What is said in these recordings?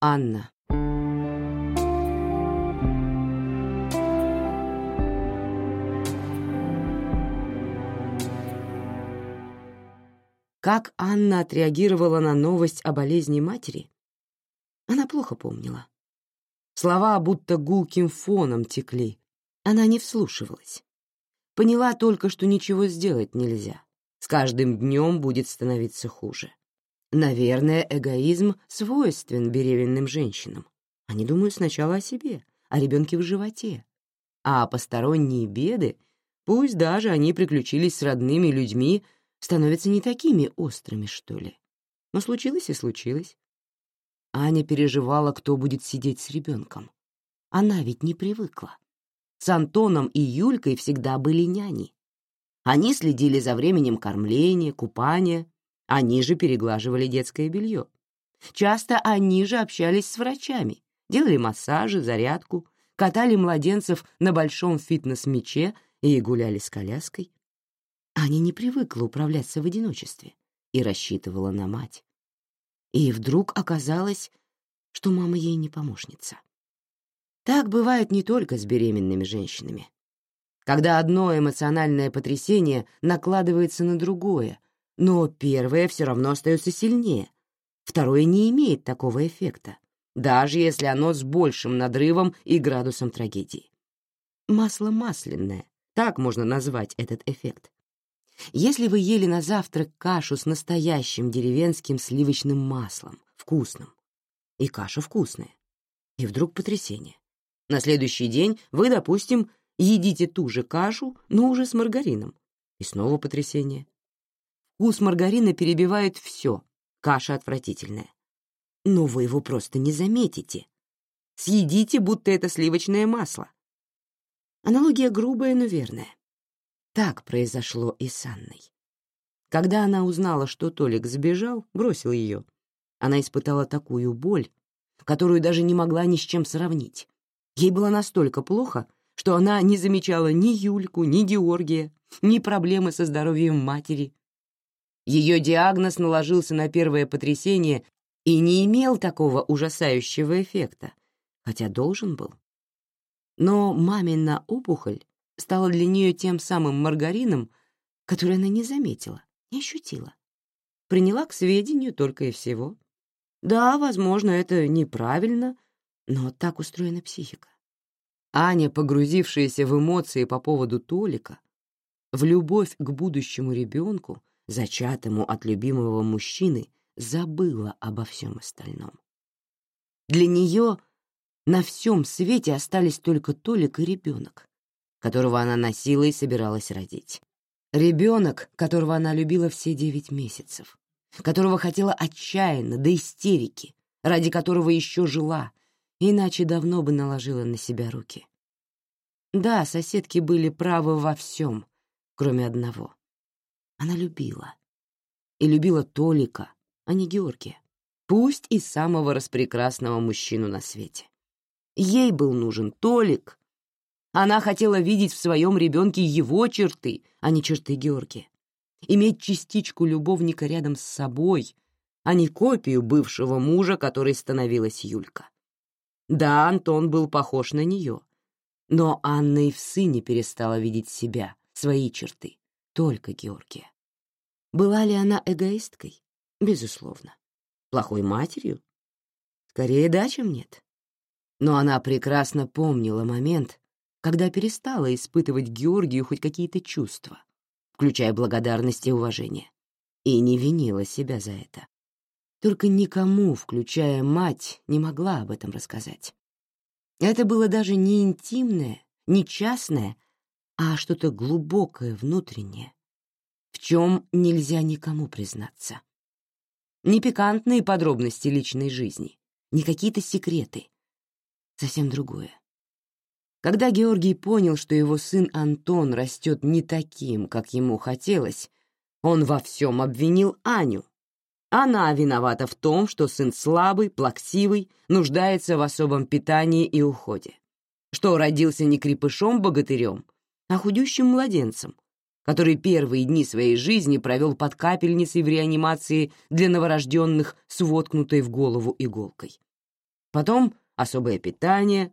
Анна. Как Анна отреагировала на новость о болезни матери, она плохо помнила. Слова будто гулким фоном текли. Она не вслушивалась. Поняла только, что ничего сделать нельзя. С каждым днем будет становиться хуже. Наверное, эгоизм свойствен беременным женщинам. Они думают сначала о себе, о ребенке в животе. А посторонние беды, пусть даже они приключились с родными людьми, становятся не такими острыми, что ли. Но случилось и случилось. Аня переживала, кто будет сидеть с ребенком. Она ведь не привыкла. С Антоном и Юлькой всегда были няни. Они следили за временем кормления, купания, они же переглаживали детское белье. Часто они же общались с врачами, делали массажи, зарядку, катали младенцев на большом фитнес-мяче и гуляли с коляской. Аня не привыкла управляться в одиночестве и рассчитывала на мать. И вдруг оказалось, что мама ей не помощница. Так бывает не только с беременными женщинами. Когда одно эмоциональное потрясение накладывается на другое, но первое все равно остается сильнее, второе не имеет такого эффекта, даже если оно с большим надрывом и градусом трагедии. Масло масляное, так можно назвать этот эффект. Если вы ели на завтрак кашу с настоящим деревенским сливочным маслом, вкусным, и каша вкусная, и вдруг потрясение. На следующий день вы, допустим, едите ту же кашу, но уже с маргарином. И снова потрясение. Вкус маргарина перебивает все, каша отвратительная. Но вы его просто не заметите. Съедите, будто это сливочное масло. Аналогия грубая, но верная. Так произошло и с Анной. Когда она узнала, что Толик сбежал, бросил ее, она испытала такую боль, которую даже не могла ни с чем сравнить. Ей было настолько плохо, что она не замечала ни Юльку, ни Георгия, ни проблемы со здоровьем матери. Ее диагноз наложился на первое потрясение и не имел такого ужасающего эффекта, хотя должен был. Но мамина опухоль стала для нее тем самым маргарином, который она не заметила, не ощутила. Приняла к сведению только и всего. Да, возможно, это неправильно — но так устроена психика. Аня, погрузившаяся в эмоции по поводу Толика, в любовь к будущему ребенку, зачатому от любимого мужчины, забыла обо всем остальном. Для нее на всем свете остались только Толик и ребенок, которого она носила и собиралась родить. Ребенок, которого она любила все девять месяцев, которого хотела отчаянно, до истерики, ради которого еще жила, иначе давно бы наложила на себя руки. Да, соседки были правы во всем, кроме одного. Она любила. И любила Толика, а не Георгия. Пусть и самого распрекрасного мужчину на свете. Ей был нужен Толик. Она хотела видеть в своем ребенке его черты, а не черты Георгия. Иметь частичку любовника рядом с собой, а не копию бывшего мужа, которой становилась Юлька. Да, Антон был похож на нее. Но Анна и в сыне перестала видеть себя, свои черты, только Георгия. Была ли она эгоисткой? Безусловно. Плохой матерью? Скорее да, чем нет. Но она прекрасно помнила момент, когда перестала испытывать Георгию хоть какие-то чувства, включая благодарность и уважение, и не винила себя за это. Только никому, включая мать, не могла об этом рассказать. Это было даже не интимное, не частное, а что-то глубокое, внутреннее, в чем нельзя никому признаться. Не пикантные подробности личной жизни, не какие-то секреты. Совсем другое. Когда Георгий понял, что его сын Антон растет не таким, как ему хотелось, он во всем обвинил Аню, она виновата в том, что сын слабый, плаксивый, нуждается в особом питании и уходе. Что родился не крепышом-богатырем, а худющим младенцем, который первые дни своей жизни провел под капельницей в реанимации для новорожденных с воткнутой в голову иголкой. Потом особое питание,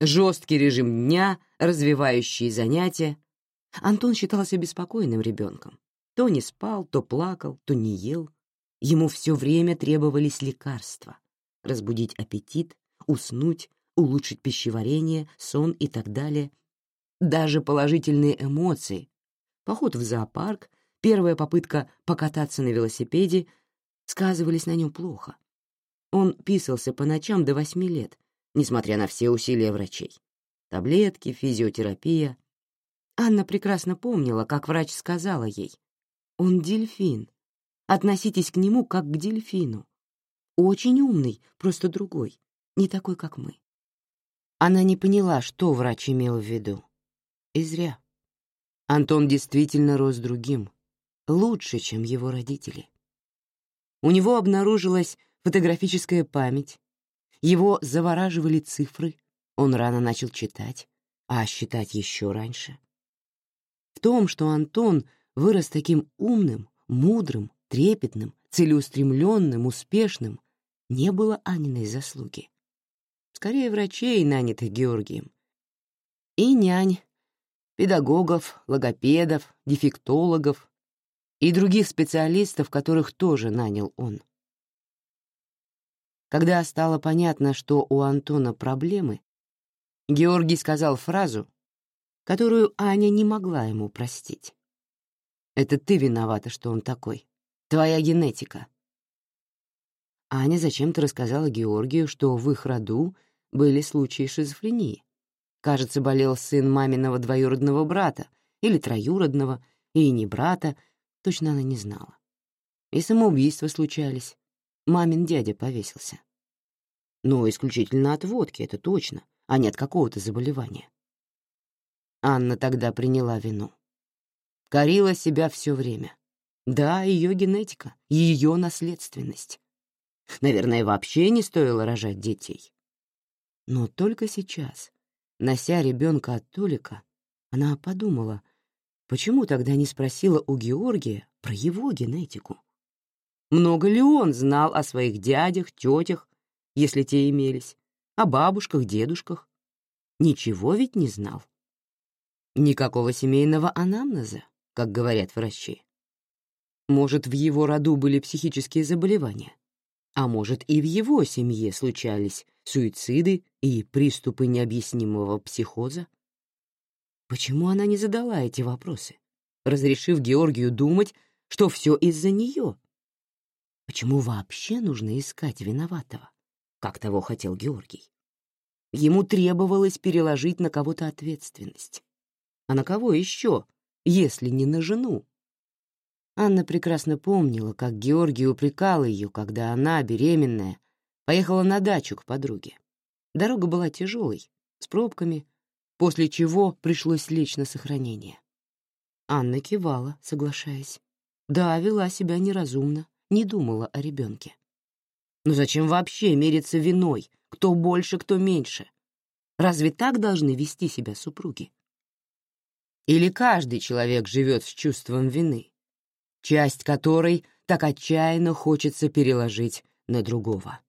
жесткий режим дня, развивающие занятия. Антон считался беспокойным ребенком. То не спал, то плакал, то не ел. Ему все время требовались лекарства. Разбудить аппетит, уснуть, улучшить пищеварение, сон и так далее. Даже положительные эмоции. Поход в зоопарк, первая попытка покататься на велосипеде сказывались на нем плохо. Он писался по ночам до восьми лет, несмотря на все усилия врачей. Таблетки, физиотерапия. Анна прекрасно помнила, как врач сказала ей, «Он дельфин. Относитесь к нему как к дельфину. Очень умный, просто другой, не такой, как мы». Она не поняла, что врач имел в виду. И зря. Антон действительно рос другим, лучше, чем его родители. У него обнаружилась фотографическая память, его завораживали цифры, он рано начал читать, а считать еще раньше. В том, что Антон вырос таким умным, мудрым, трепетным, целеустремленным, успешным, не было Аниной заслуги. Скорее, врачей, нанятых Георгием. И нянь, педагогов, логопедов, дефектологов и других специалистов, которых тоже нанял он. Когда стало понятно, что у Антона проблемы, Георгий сказал фразу, которую Аня не могла ему простить. «Это ты виновата, что он такой. Твоя генетика». Аня зачем-то рассказала Георгию, что в их роду были случаи шизофрении. Кажется, болел сын маминого двоюродного брата или троюродного, и не брата, точно она не знала. И самоубийства случались. Мамин дядя повесился. Но исключительно от водки, это точно, а не от какого-то заболевания. Анна тогда приняла вину. Корила себя все время. Да, ее генетика, ее наследственность. Наверное, вообще не стоило рожать детей. Но только сейчас, нося ребенка от Толика, она подумала, почему тогда не спросила у Георгия про его генетику? Много ли он знал о своих дядях, тетях, если те имелись, о бабушках, дедушках? Ничего ведь не знал. Никакого семейного анамнеза, как говорят врачи. Может, в его роду были психические заболевания, а может, и в его семье случались суициды и приступы необъяснимого психоза? Почему она не задала эти вопросы, разрешив Георгию думать, что все из-за нее? Почему вообще нужно искать виноватого, как того хотел Георгий? Ему требовалось переложить на кого-то ответственность. А на кого еще, если не на жену? Анна прекрасно помнила, как Георгий упрекал ее, когда она, беременная, поехала на дачу к подруге. Дорога была тяжелой, с пробками, после чего пришлось лечь на сохранение. Анна кивала, соглашаясь. Да, вела себя неразумно, не думала о ребенке. Но зачем вообще мериться виной, кто больше, кто меньше? Разве так должны вести себя супруги? Или каждый человек живет с чувством вины, часть которой так отчаянно хочется переложить на другого?